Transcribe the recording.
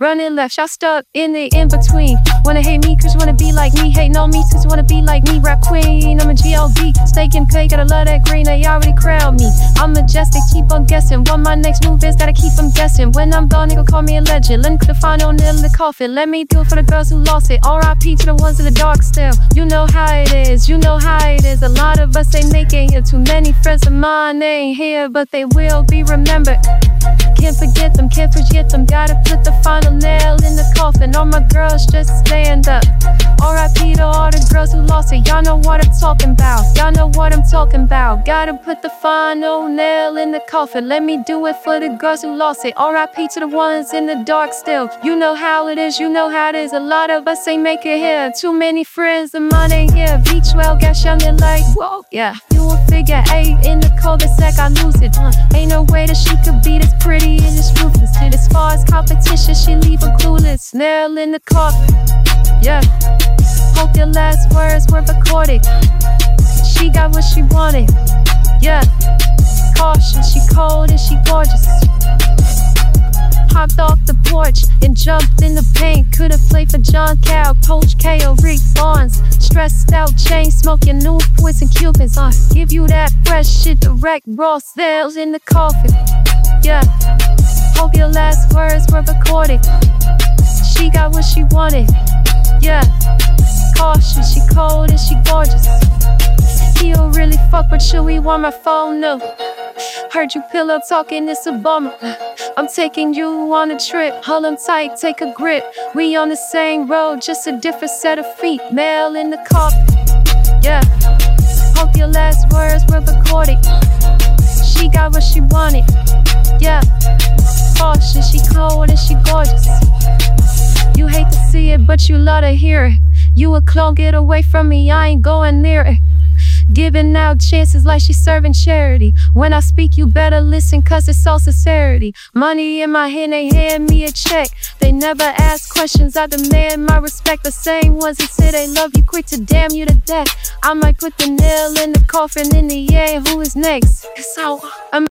Running left, shot stuck in the in between. Wanna hate me, cause you wanna be like me. Hate on me, cause you wanna be like me. Rap queen, I'm a GLD. Steak and cake, gotta love that green, they already me. I'm majestic, keep on guessing. What my next move is, gotta keep them guessing. When I'm gone, nigga, call me a legend. Put the final nail in the coffin. Let me do it for the girls who lost it. RIP to the ones in the dark still. You know how it is, you know how it is. A lot of us ain't making it. Too many friends of mine ain't here, but they will be remembered. Can't forget them, can't forget them. Gotta put the final nail in the coffin. All my girls just stand up. RIP to all the girls who lost it. Y'all know what talking about. Y'all know what I'm talking about. Gotta put the final nail in the coffin. Let me do it for the girls who lost it. RIP to the ones in the dark still. You know how it is, you know how it is. A lot of us ain't make it here. Too many friends of money here. Beach well, got shining like, whoa, yeah. You will figure eight in the cul-de-sac, I lose it. Uh, ain't no way that she could be this pretty and this ruthless. And as far as competition, she leave a clueless. Nail in the coffin, yeah. Your last words were recorded. She got what she wanted, yeah. Caution, she cold and she gorgeous. Hopped off the porch and jumped in the paint. Could've played for John Cal, Coach K, or Rick Barnes. Stressed out, chain smoking, new poison Cubans. Uh, give you that fresh shit direct, raw sales in the coffin. Yeah, hope your last words were recorded. She got what she wanted. Yeah, caution, she cold and she gorgeous. He'll really fuck, but should we want my phone? No. Heard you pillow talking, it's a bummer. I'm taking you on a trip. Hold on tight, take a grip. We on the same road, just a different set of feet. Mail in the coffin. Yeah. Hope your last words were recorded. She got what she wanted. Yeah. Caution, she cold and she gorgeous. You hate to see it, but you love to hear it. You a clone, get away from me, I ain't going near it. Giving out chances like she's serving charity. When I speak, you better listen, cause it's all sincerity. Money in my hand, they hand me a check. They never ask questions, I demand my respect. The same ones that say they love you, quick to damn you to death. I might put the nail in the coffin in the air, who is next? So I'm